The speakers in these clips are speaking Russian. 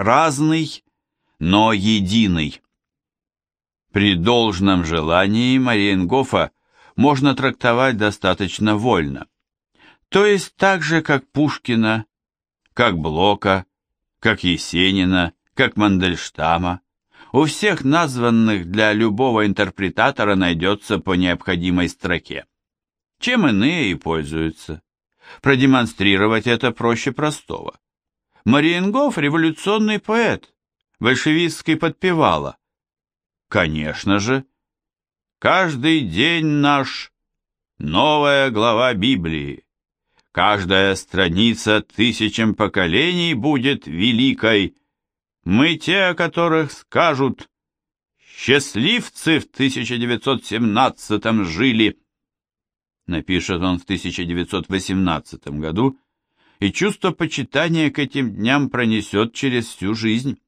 разный, но единый. При должном желании Мариенгофа можно трактовать достаточно вольно. То есть так же, как Пушкина, как Блока, как Есенина, как Мандельштама. У всех названных для любого интерпретатора найдется по необходимой строке. Чем иные и пользуются. Продемонстрировать это проще простого. Мариенгоф – революционный поэт, большевистский подпевала. Конечно же, каждый день наш – новая глава Библии. Каждая страница тысячам поколений будет великой. Мы те, о которых скажут «Счастливцы в 1917 жили», напишет он в 1918 году, и чувство почитания к этим дням пронесет через всю жизнь.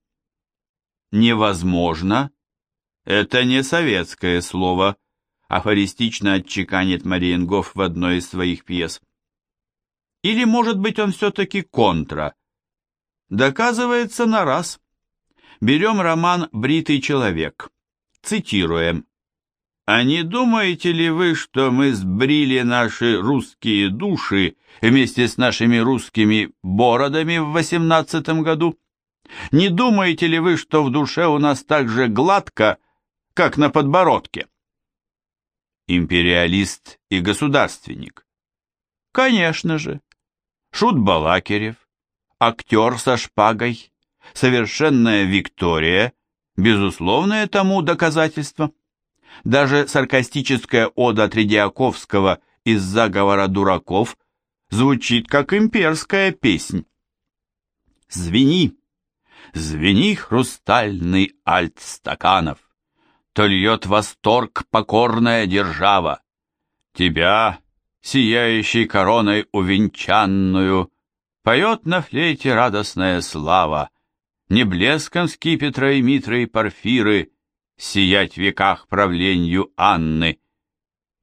Невозможно – это не советское слово, афористично отчеканит Мариенгоф в одной из своих пьес. Или, может быть, он все-таки контра? Доказывается на раз. Берем роман «Бритый человек». Цитируем. «А не думаете ли вы, что мы сбрили наши русские души вместе с нашими русскими бородами в восемнадцатом году? Не думаете ли вы, что в душе у нас так же гладко, как на подбородке?» Империалист и государственник. Конечно же. Шут Балакирев, актер со шпагой, совершенная Виктория, безусловное тому доказательство. Даже саркастическая ода Тредиаковского из заговора дураков звучит как имперская песнь. Звени, звени хрустальный альт стаканов, то льет восторг покорная держава. Тебя, сияющей короной увенчанную, поет на флейте радостная слава, не блеском скипетра и митры и порфиры, сиять в веках правлению Анны.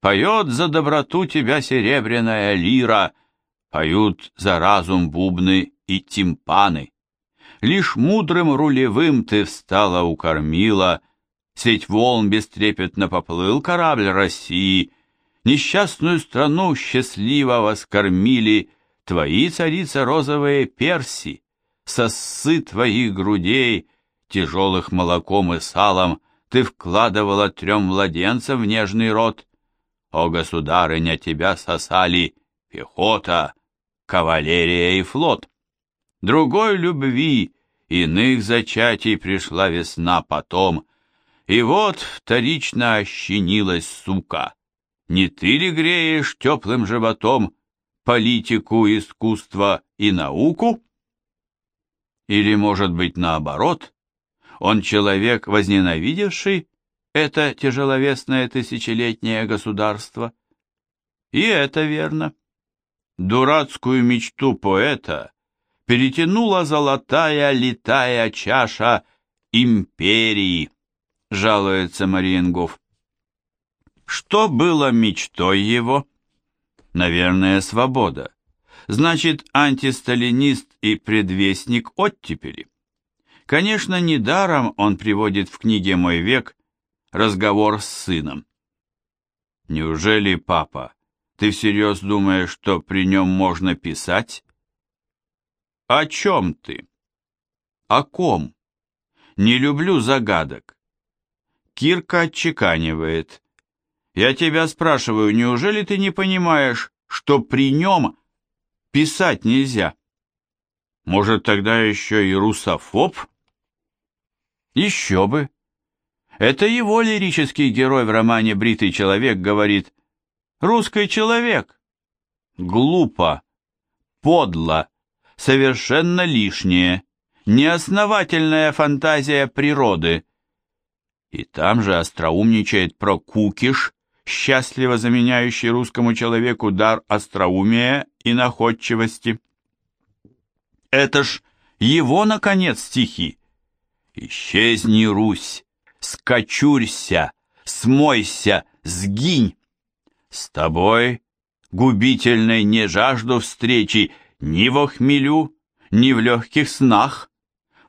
Поет за доброту тебя серебряная лира, поют за разум бубны и тимпаны. Лишь мудрым рулевым ты встала у кормила, сеть волн бестрепетно поплыл корабль России — Несчастную страну счастливо воскормили Твои, царица, розовые перси, Сосцы твоих грудей, тяжелых молоком и салом, Ты вкладывала трем младенцам в нежный рот. О, государыня, тебя сосали пехота, кавалерия и флот. Другой любви, иных зачатий пришла весна потом, И вот вторично ощенилась сука — не ты ли греешь теплым животом политику, искусство и науку? Или, может быть, наоборот, он человек, возненавидевший это тяжеловесное тысячелетнее государство? И это верно. Дурацкую мечту поэта перетянула золотая летая чаша империи, жалуется Мариенгоф. Что было мечтой его? Наверное, свобода. Значит, антисталинист и предвестник оттепели. Конечно, недаром он приводит в книге «Мой век» разговор с сыном. Неужели, папа, ты всерьез думаешь, что при нем можно писать? О чем ты? О ком? Не люблю загадок. Кирка отчеканивает. Я тебя спрашиваю, неужели ты не понимаешь, что при нем писать нельзя? Может, тогда еще и русофоб? Еще бы. Это его лирический герой в романе «Бритый человек» говорит «Русский человек». Глупо, подло, совершенно лишнее, неосновательная фантазия природы. И там же остроумничает про кукиш счастливо заменяющий русскому человеку дар остроумия и находчивости. Это ж его, наконец, стихи. «Исчезни, Русь, скочурься, смойся, сгинь. С тобой, губительной, не жажду встречи ни во хмелю, ни в легких снах.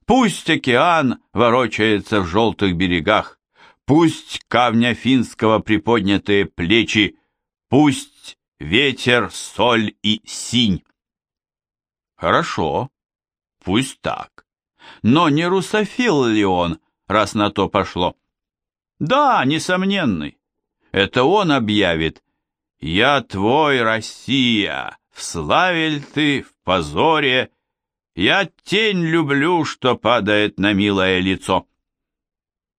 Пусть океан ворочается в желтых берегах, Пусть камня финского приподнятые плечи, Пусть ветер, соль и синь. Хорошо, пусть так. Но не русофил ли он, раз на то пошло? Да, несомненный. Это он объявит «Я твой, Россия, в славе ты, в позоре, я тень люблю, что падает на милое лицо».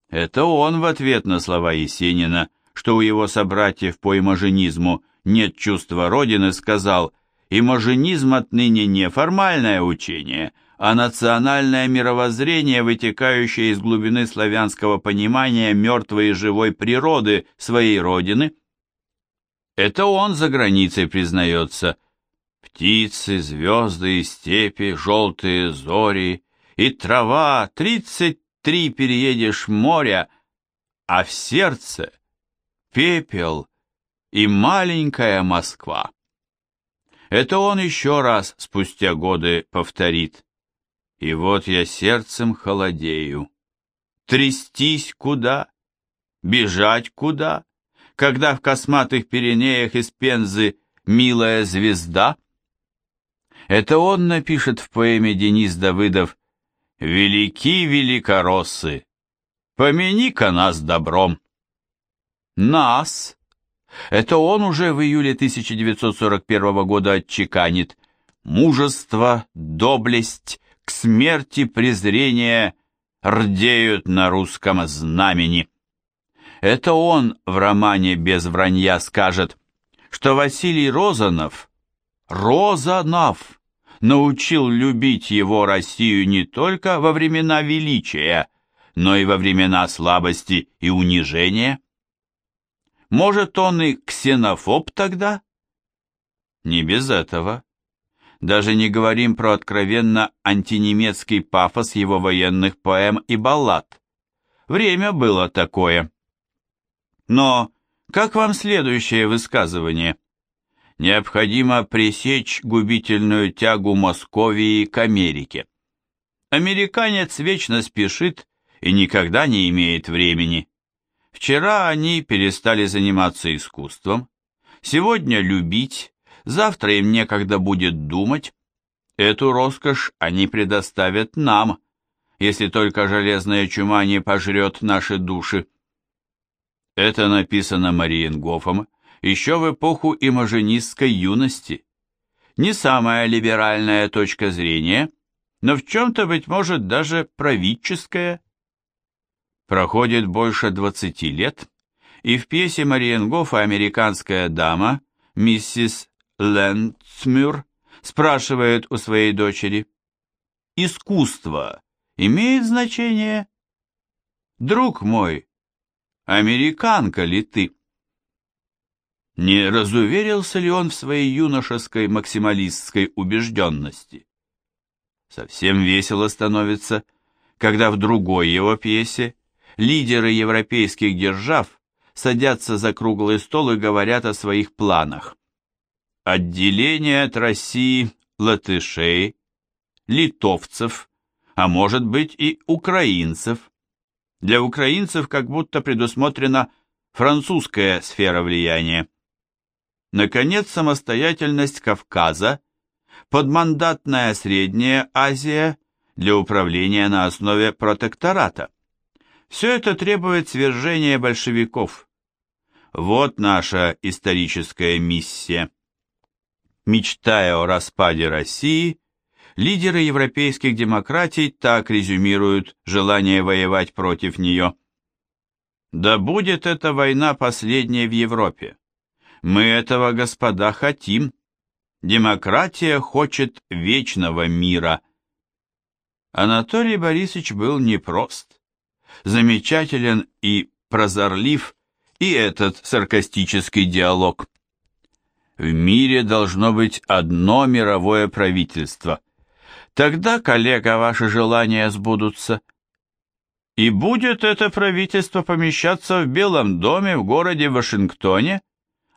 Это он в ответ на слова Есенина, что у его собратьев по имажинизму нет чувства Родины, сказал «Имажинизм отныне не формальное учение, а национальное мировоззрение, вытекающее из глубины славянского понимания мертвой и живой природы своей Родины». Это он за границей признается. Птицы, звезды и степи, желтые зори, и трава, тридцать три переедешь моря, а в сердце пепел и маленькая Москва. Это он еще раз спустя годы повторит. И вот я сердцем холодею. Трястись куда? Бежать куда? Когда в косматых Пиренеях из Пензы милая звезда? Это он напишет в поэме Денис Давыдов «Велики великороссы, помяни-ка нас добром». Нас. Это он уже в июле 1941 года отчеканит. Мужество, доблесть, к смерти презрение рдеют на русском знамени. Это он в романе «Без вранья» скажет, что Василий Розанов, Розанов, научил любить его Россию не только во времена величия, но и во времена слабости и унижения. Может, он и ксенофоб тогда? Не без этого. Даже не говорим про откровенно антинемецкий пафос его военных поэм и баллад. Время было такое. Но как вам следующее высказывание? Необходимо пресечь губительную тягу Московии к Америке. Американец вечно спешит и никогда не имеет времени. Вчера они перестали заниматься искусством, сегодня любить, завтра им некогда будет думать. Эту роскошь они предоставят нам, если только железная чума не пожрет наши души. Это написано Мариенгофом еще в эпоху имажинистской юности. Не самая либеральная точка зрения, но в чем-то, быть может, даже правительская. Проходит больше 20 лет, и в пьесе Мариенгофа американская дама, миссис Лэнцмюр, спрашивает у своей дочери, «Искусство имеет значение?» «Друг мой, американка ли ты?» Не разуверился ли он в своей юношеской максималистской убежденности? Совсем весело становится, когда в другой его пьесе лидеры европейских держав садятся за круглый стол и говорят о своих планах. Отделение от России латышей, литовцев, а может быть и украинцев. Для украинцев как будто предусмотрена французская сфера влияния. Наконец, самостоятельность Кавказа, подмандатная Средняя Азия для управления на основе протектората. Все это требует свержения большевиков. Вот наша историческая миссия. Мечтая о распаде России, лидеры европейских демократий так резюмируют желание воевать против нее. Да будет эта война последняя в Европе. Мы этого, господа, хотим. Демократия хочет вечного мира. Анатолий Борисович был непрост замечателен и прозорлив и этот саркастический диалог. В мире должно быть одно мировое правительство. Тогда, коллега, ваши желания сбудутся. И будет это правительство помещаться в Белом доме в городе Вашингтоне,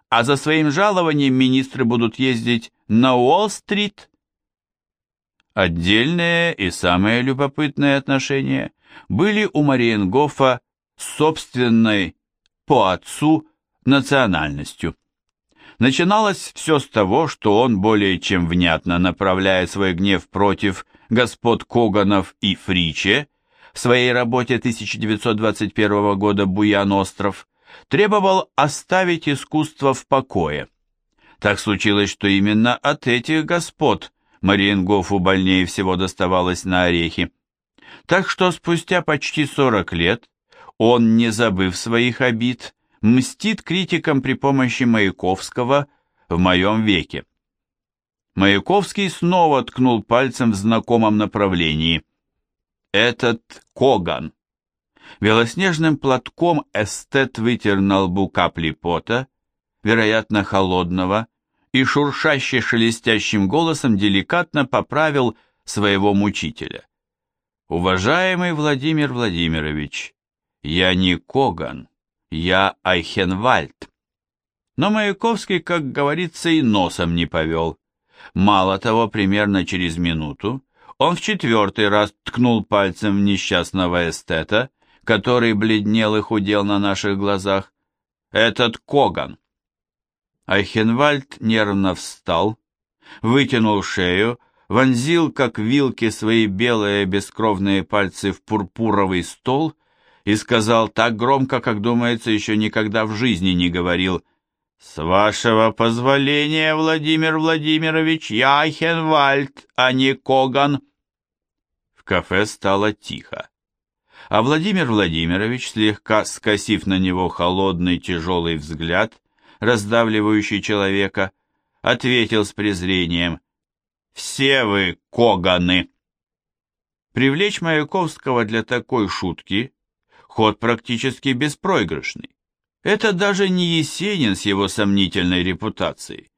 а за своим жалованием министры будут ездить на Уолл-стрит. Отдельные и самые любопытные отношения были у Мариенгофа собственной, по отцу, национальностью. Начиналось все с того, что он более чем внятно направляя свой гнев против господ Коганов и Фриче в своей работе 1921 года «Буян-остров», требовал оставить искусство в покое. Так случилось, что именно от этих господ Мариенгофу больнее всего доставалось на орехи. Так что спустя почти 40 лет он, не забыв своих обид, мстит критикам при помощи Маяковского в моем веке. Маяковский снова ткнул пальцем в знакомом направлении. Этот Коган. Белоснежным платком эстет вытер на лбу капли пота, вероятно, холодного, и шуршаще шелестящим голосом деликатно поправил своего мучителя. «Уважаемый Владимир Владимирович, я не Коган, я Айхенвальд. Но Маяковский, как говорится, и носом не повел. Мало того, примерно через минуту он в четвертый раз ткнул пальцем в несчастного эстета, который бледнел и худел на наших глазах. Этот Коган. Айхенвальд нервно встал, вытянул шею, вонзил, как вилки, свои белые бескровные пальцы в пурпуровый стол и сказал так громко, как, думается, еще никогда в жизни не говорил «С вашего позволения, Владимир Владимирович, я Хенвальд, а не Коган». В кафе стало тихо, а Владимир Владимирович, слегка скосив на него холодный тяжелый взгляд, раздавливающий человека, ответил с презрением «Все вы Коганы!» Привлечь Маяковского для такой шутки Ход практически беспроигрышный. Это даже не Есенин с его сомнительной репутацией,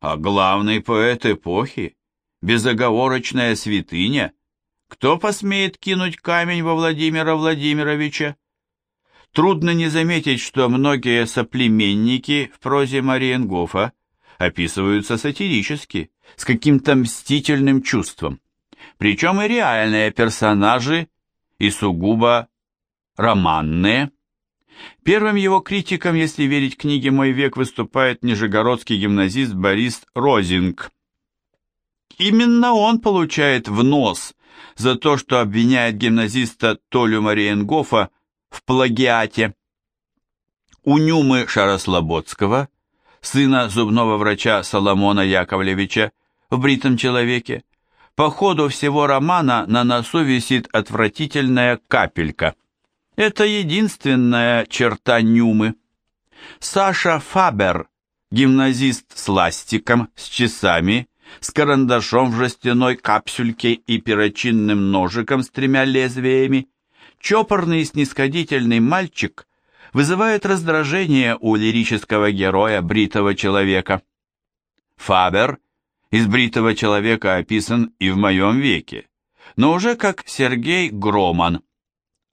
а главный поэт эпохи, безоговорочная святыня. Кто посмеет кинуть камень во Владимира Владимировича? Трудно не заметить, что многие соплеменники в прозе Мариенгофа описываются сатирически, с каким-то мстительным чувством. Причем и реальные персонажи, и сугубо романные. Первым его критиком, если верить книге «Мой век», выступает нижегородский гимназист Борис Розинг. Именно он получает в нос за то, что обвиняет гимназиста Толю Мариенгофа в плагиате. У Нюмы Шарослободского, сына зубного врача Соломона Яковлевича в «Бритом человеке», по ходу всего романа на носу висит отвратительная капелька – это единственная черта Нюмы. Саша Фабер, гимназист с ластиком, с часами, с карандашом в жестяной капсюльке и перочинным ножиком с тремя лезвиями, чопорный и снисходительный мальчик вызывает раздражение у лирического героя бритого человека. Фабер из бритого человека описан и в моем веке, но уже как Сергей Громан –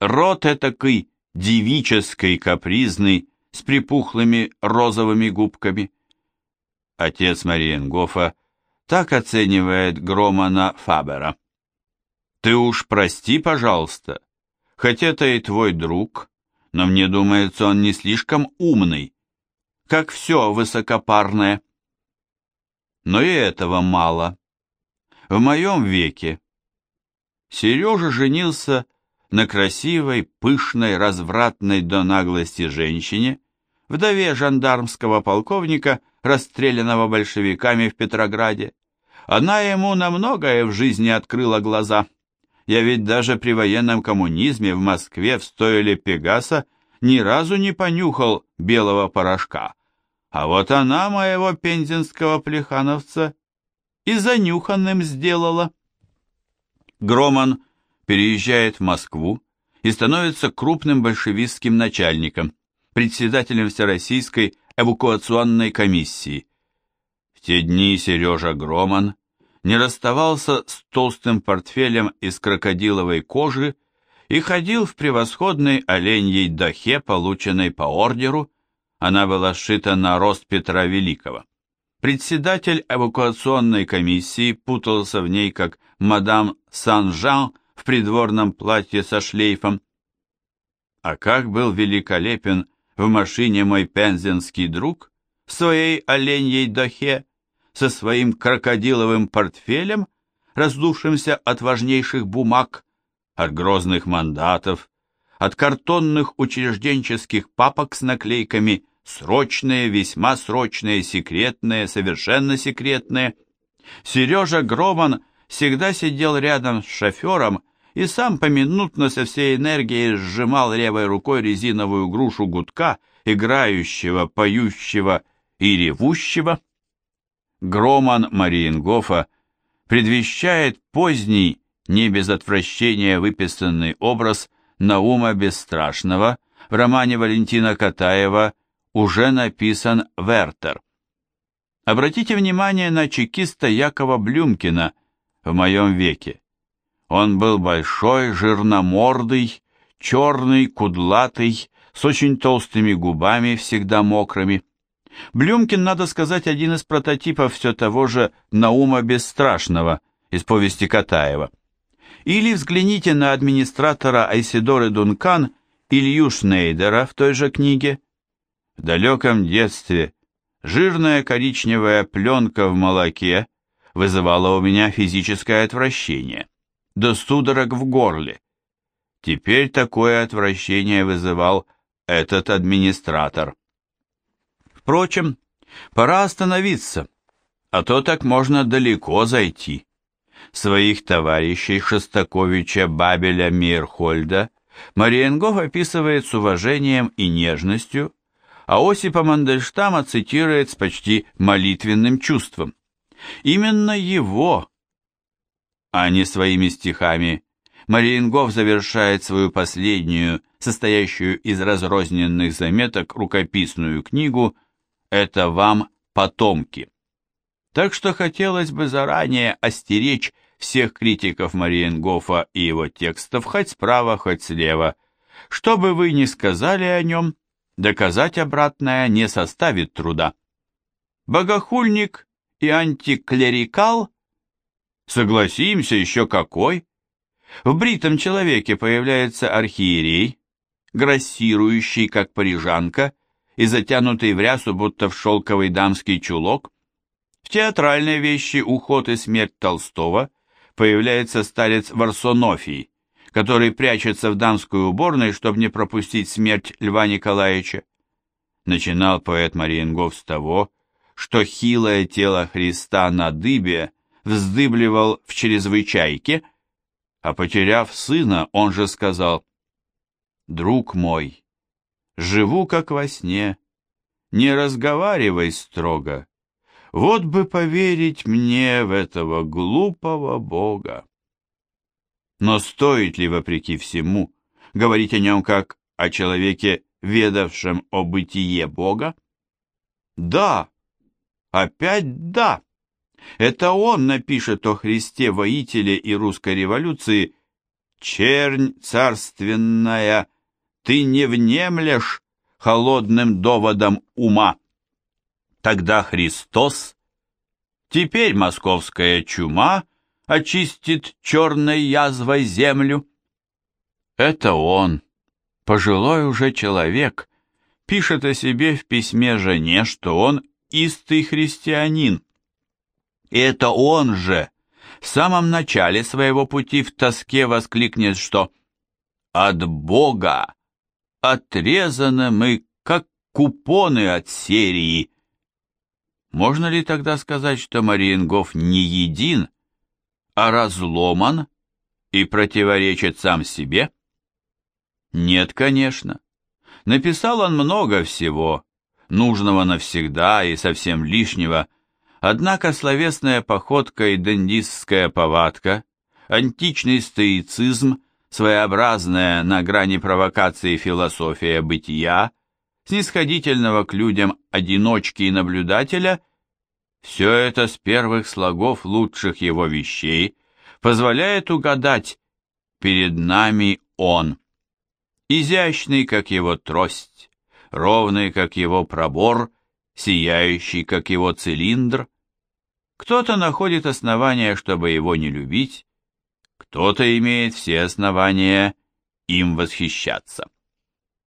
Рот этакой девической, капризный, с припухлыми розовыми губками. Отец Мариенгофа так оценивает Громана Фабера. Ты уж прости, пожалуйста, хоть это и твой друг, но мне думается, он не слишком умный, как все высокопарное. Но и этого мало. В моем веке Сережа женился на красивой, пышной, развратной до наглости женщине, вдове жандармского полковника, расстрелянного большевиками в Петрограде. Она ему на многое в жизни открыла глаза. Я ведь даже при военном коммунизме в Москве в стойле Пегаса ни разу не понюхал белого порошка. А вот она моего пензенского плехановца и занюханным сделала. Громан переезжает в Москву и становится крупным большевистским начальником, председателем Всероссийской эвакуационной комиссии. В те дни Сережа Громан не расставался с толстым портфелем из крокодиловой кожи и ходил в превосходной оленьей дахе, полученной по ордеру, она была сшита на рост Петра Великого. Председатель эвакуационной комиссии путался в ней как мадам Сан-Жан в придворном платье со шлейфом. А как был великолепен в машине мой пензенский друг в своей оленьей дахе со своим крокодиловым портфелем, раздувшимся от важнейших бумаг, от грозных мандатов, от картонных учрежденческих папок с наклейками «Срочные», «Весьма срочные», «Секретные», «Совершенно секретные». Сережа Громан всегда сидел рядом с шофером и сам поминутно со всей энергией сжимал левой рукой резиновую грушу гудка, играющего, поющего и ревущего. Громан Мариенгофа предвещает поздний, не без отвращения выписанный образ Наума Бесстрашного в романе Валентина Катаева уже написан Вертер. Обратите внимание на чекиста Якова Блюмкина в моем веке. Он был большой, жирномордый, черный, кудлатый, с очень толстыми губами, всегда мокрыми. Блюмкин, надо сказать, один из прототипов все того же Наума Бесстрашного из повести Катаева. Или взгляните на администратора Айсидоры Дункан Илью Шнейдера в той же книге. В далеком детстве жирная коричневая пленка в молоке вызывала у меня физическое отвращение, до судорог в горле. Теперь такое отвращение вызывал этот администратор. Впрочем, пора остановиться, а то так можно далеко зайти. Своих товарищей Шостаковича, Бабеля, Мирхольда Мариенгоф описывает с уважением и нежностью, а Осипа Мандельштама цитирует с почти молитвенным чувством. Именно его, а не своими стихами, Мариенгоф завершает свою последнюю, состоящую из разрозненных заметок, рукописную книгу «Это вам потомки». Так что хотелось бы заранее остеречь всех критиков Мариенгофа и его текстов, хоть справа, хоть слева. Что бы вы ни сказали о нем, доказать обратное не составит труда. Богохульник и антиклерикал? Согласимся, еще какой. В бритом человеке появляется архиерей, грассирующий, как парижанка, и затянутый в рясу, будто в шелковый дамский чулок. В театральной вещи «Уход и смерть Толстого» появляется старец Варсонофий, который прячется в дамской уборной, чтобы не пропустить смерть Льва Николаевича. Начинал поэт Мариенгов с того, что хилое тело Христа на дыбе вздыбливал в чрезвычайке, а потеряв сына, он же сказал, «Друг мой, живу как во сне, не разговаривай строго, вот бы поверить мне в этого глупого Бога». Но стоит ли, вопреки всему, говорить о нем как о человеке, ведавшем о бытие Бога? Да, Опять да. Это он напишет о Христе воителе и русской революции «Чернь царственная, ты не внемлешь холодным доводом ума». Тогда Христос, теперь московская чума, очистит черной язвой землю. Это он, пожилой уже человек, пишет о себе в письме жене, что он истый христианин. И это он же в самом начале своего пути в тоске воскликнет, что «От Бога отрезаны мы, как купоны от серии». Можно ли тогда сказать, что Мариенгоф не един, а разломан и противоречит сам себе? Нет, конечно. Написал он много всего, нужного навсегда и совсем лишнего, однако словесная походка и дендистская повадка, античный стоицизм, своеобразная на грани провокации философия бытия, снисходительного к людям одиночки и наблюдателя, все это с первых слогов лучших его вещей позволяет угадать, перед нами он, изящный, как его трость, ровный, как его пробор, сияющий, как его цилиндр. Кто-то находит основания, чтобы его не любить, кто-то имеет все основания им восхищаться.